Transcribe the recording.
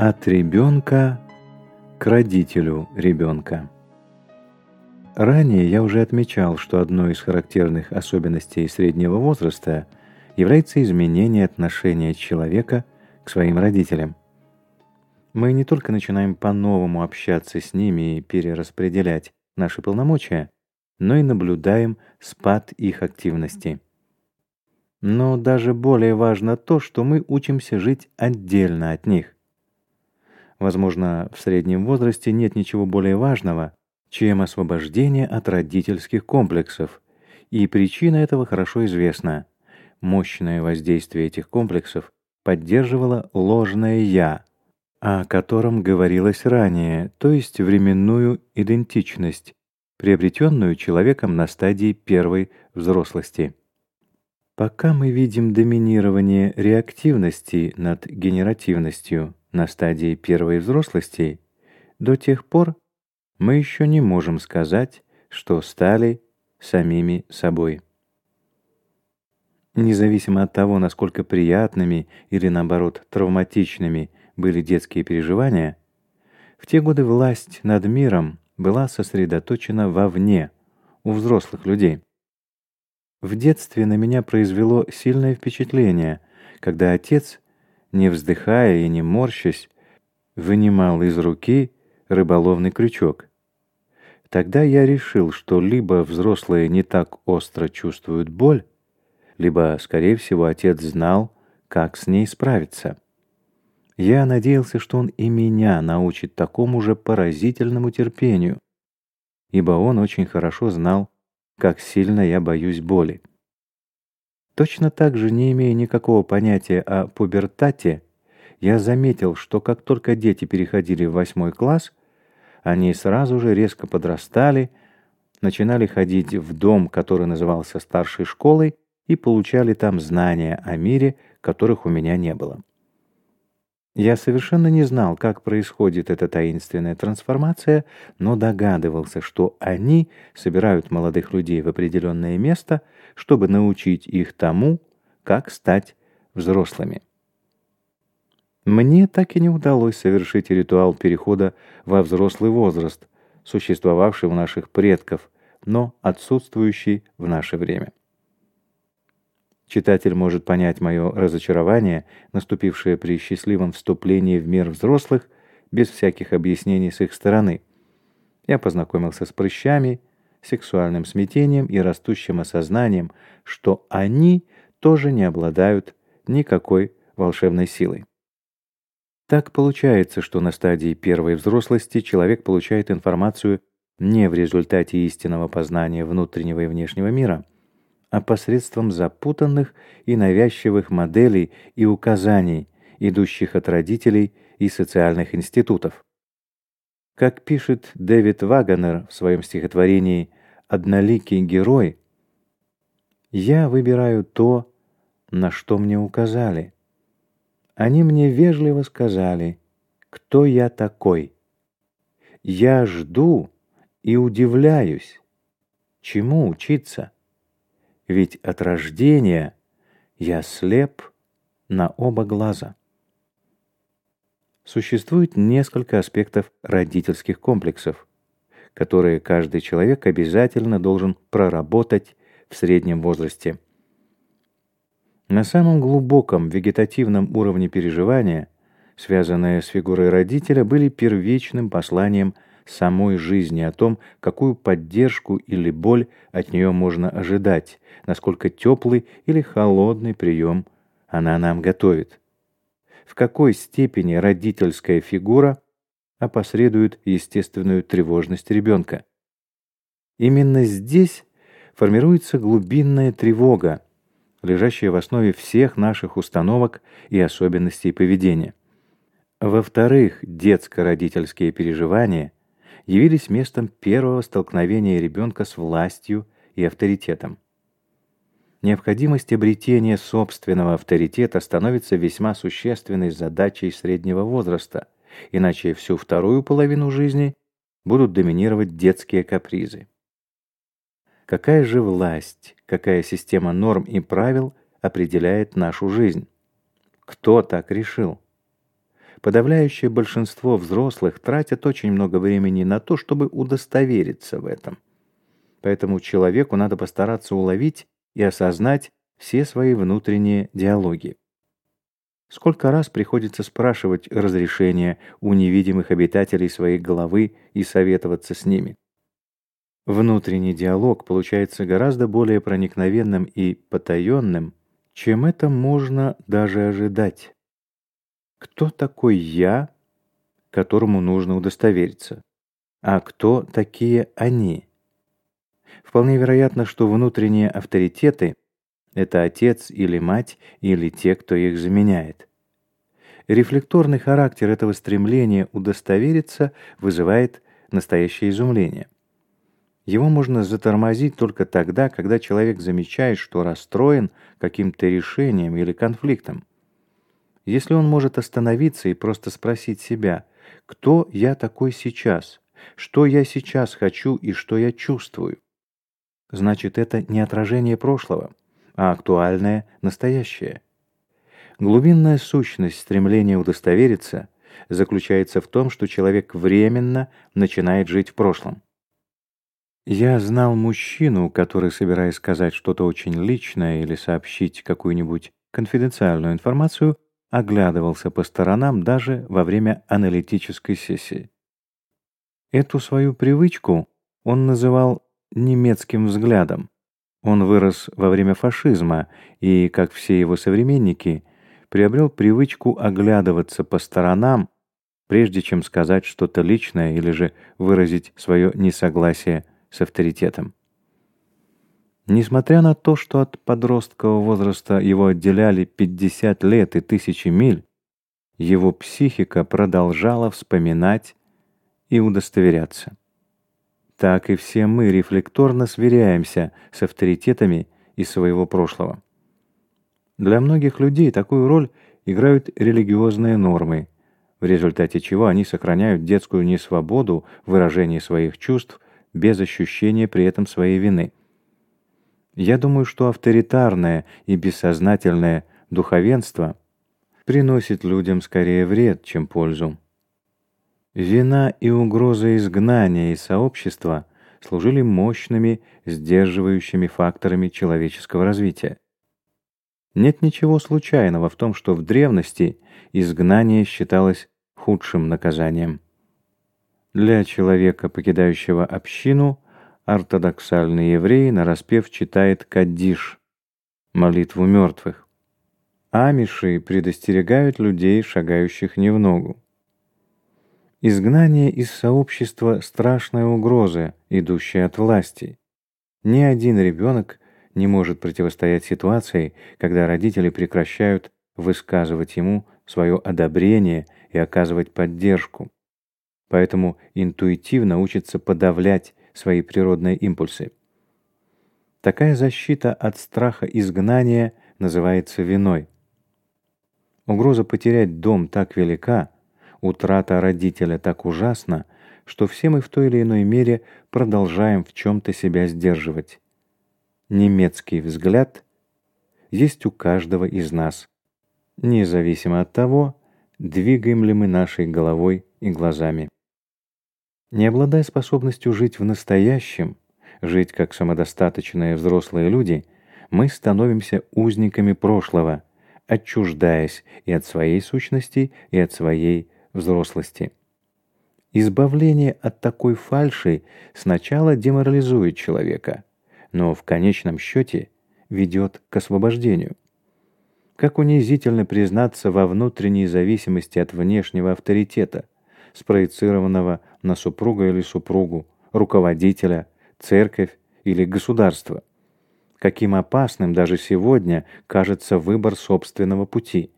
От ребенка к родителю ребенка. Ранее я уже отмечал, что одной из характерных особенностей среднего возраста является изменение отношения человека к своим родителям. Мы не только начинаем по-новому общаться с ними и перераспределять наши полномочия, но и наблюдаем спад их активности. Но даже более важно то, что мы учимся жить отдельно от них. Возможно, в среднем возрасте нет ничего более важного, чем освобождение от родительских комплексов, и причина этого хорошо известна. Мощное воздействие этих комплексов поддерживало ложное я, о котором говорилось ранее, то есть временную идентичность, приобретенную человеком на стадии первой взрослости. Пока мы видим доминирование реактивности над генеративностью, на стадии первой взрослости, до тех пор мы еще не можем сказать, что стали самими собой. Независимо от того, насколько приятными или наоборот травматичными были детские переживания, в те годы власть над миром была сосредоточена вовне, у взрослых людей. В детстве на меня произвело сильное впечатление, когда отец не вздыхая и не морщась, вынимал из руки рыболовный крючок. Тогда я решил, что либо взрослые не так остро чувствуют боль, либо, скорее всего, отец знал, как с ней справиться. Я надеялся, что он и меня научит такому же поразительному терпению, ибо он очень хорошо знал, как сильно я боюсь боли. Точно так же, не имея никакого понятия о пубертате, я заметил, что как только дети переходили в восьмой класс, они сразу же резко подрастали, начинали ходить в дом, который назывался старшей школой, и получали там знания о мире, которых у меня не было. Я совершенно не знал, как происходит эта таинственная трансформация, но догадывался, что они собирают молодых людей в определенное место — чтобы научить их тому, как стать взрослыми. Мне так и не удалось совершить ритуал перехода во взрослый возраст, существовавший у наших предков, но отсутствующий в наше время. Читатель может понять мое разочарование, наступившее при счастливом вступлении в мир взрослых, без всяких объяснений с их стороны. Я познакомился с прыщами сексуальным смятением и растущим осознанием, что они тоже не обладают никакой волшебной силой. Так получается, что на стадии первой взрослости человек получает информацию не в результате истинного познания внутреннего и внешнего мира, а посредством запутанных и навязчивых моделей и указаний, идущих от родителей и социальных институтов. Как пишет Дэвид Вагонер в своем стихотворении «Одноликий герой», я выбираю то, на что мне указали. Они мне вежливо сказали, кто я такой. Я жду и удивляюсь, чему учиться. Ведь от рождения я слеп на оба глаза. Существует несколько аспектов родительских комплексов, которые каждый человек обязательно должен проработать в среднем возрасте. На самом глубоком вегетативном уровне переживания, связанные с фигурой родителя, были первичным посланием самой жизни о том, какую поддержку или боль от нее можно ожидать, насколько теплый или холодный прием она нам готовит в какой степени родительская фигура опосредует естественную тревожность ребенка. Именно здесь формируется глубинная тревога, лежащая в основе всех наших установок и особенностей поведения. Во-вторых, детско-родительские переживания явились местом первого столкновения ребенка с властью и авторитетом. Необходимость обретения собственного авторитета становится весьма существенной задачей среднего возраста, иначе всю вторую половину жизни будут доминировать детские капризы. Какая же власть, какая система норм и правил определяет нашу жизнь? Кто так решил? Подавляющее большинство взрослых тратят очень много времени на то, чтобы удостовериться в этом. Поэтому человеку надо постараться уловить и осознать все свои внутренние диалоги. Сколько раз приходится спрашивать разрешения у невидимых обитателей своей головы и советоваться с ними. Внутренний диалог получается гораздо более проникновенным и потаенным, чем это можно даже ожидать. Кто такой я, которому нужно удостовериться? А кто такие они? Вполне вероятно, что внутренние авторитеты — это отец или мать, или те, кто их заменяет. Рефлекторный характер этого стремления удостовериться вызывает настоящее изумление. Его можно затормозить только тогда, когда человек замечает, что расстроен каким-то решением или конфликтом. Если он может остановиться и просто спросить себя, кто я такой сейчас, что я сейчас хочу и что я чувствую, значит это не отражение прошлого, а актуальное настоящее. Глубинная сущность стремления удостовериться заключается в том, что человек временно начинает жить в прошлом. Я знал мужчину, который, собираясь сказать что-то очень личное или сообщить какую-нибудь конфиденциальную информацию, оглядывался по сторонам даже во время аналитической сессии. Эту свою привычку он называл немецким взглядом. Он вырос во время фашизма и, как все его современники, приобрел привычку оглядываться по сторонам, прежде чем сказать что-то личное или же выразить свое несогласие с авторитетом. Несмотря на то, что от подросткового возраста его отделяли 50 лет и тысячи миль, его психика продолжала вспоминать и удостоверяться. Так и все мы рефлекторно сверяемся с авторитетами из своего прошлого. Для многих людей такую роль играют религиозные нормы, в результате чего они сохраняют детскую несвободу в выражении своих чувств без ощущения при этом своей вины. Я думаю, что авторитарное и бессознательное духовенство приносит людям скорее вред, чем пользу. Вина и угроза изгнания из сообщества служили мощными сдерживающими факторами человеческого развития. Нет ничего случайного в том, что в древности изгнание считалось худшим наказанием. Для человека, покидающего общину, ортодоксальный еврей нараспев читает каддиш, молитву мертвых. Амиши предостерегают людей, шагающих не в ногу. Изгнание из сообщества – страшная угроза, идущая от власти. Ни один ребенок не может противостоять ситуации, когда родители прекращают высказывать ему свое одобрение и оказывать поддержку поэтому интуитивно учится подавлять свои природные импульсы. Такая защита от страха изгнания называется виной. Угроза потерять дом так велика, утрата родителя так ужасна, что все мы в той или иной мере продолжаем в чем-то себя сдерживать. Немецкий взгляд есть у каждого из нас, независимо от того, двигаем ли мы нашей головой и глазами. Не обладая способностью жить в настоящем, жить как самодостаточные взрослые люди, мы становимся узниками прошлого, отчуждаясь и от своей сущности, и от своей взрослости. Избавление от такой фальши сначала деморализует человека, но в конечном счете ведет к освобождению. Как унизительно признаться во внутренней зависимости от внешнего авторитета – спроецированного на супруга или супругу, руководителя, церковь или государство. Каким опасным даже сегодня кажется выбор собственного пути.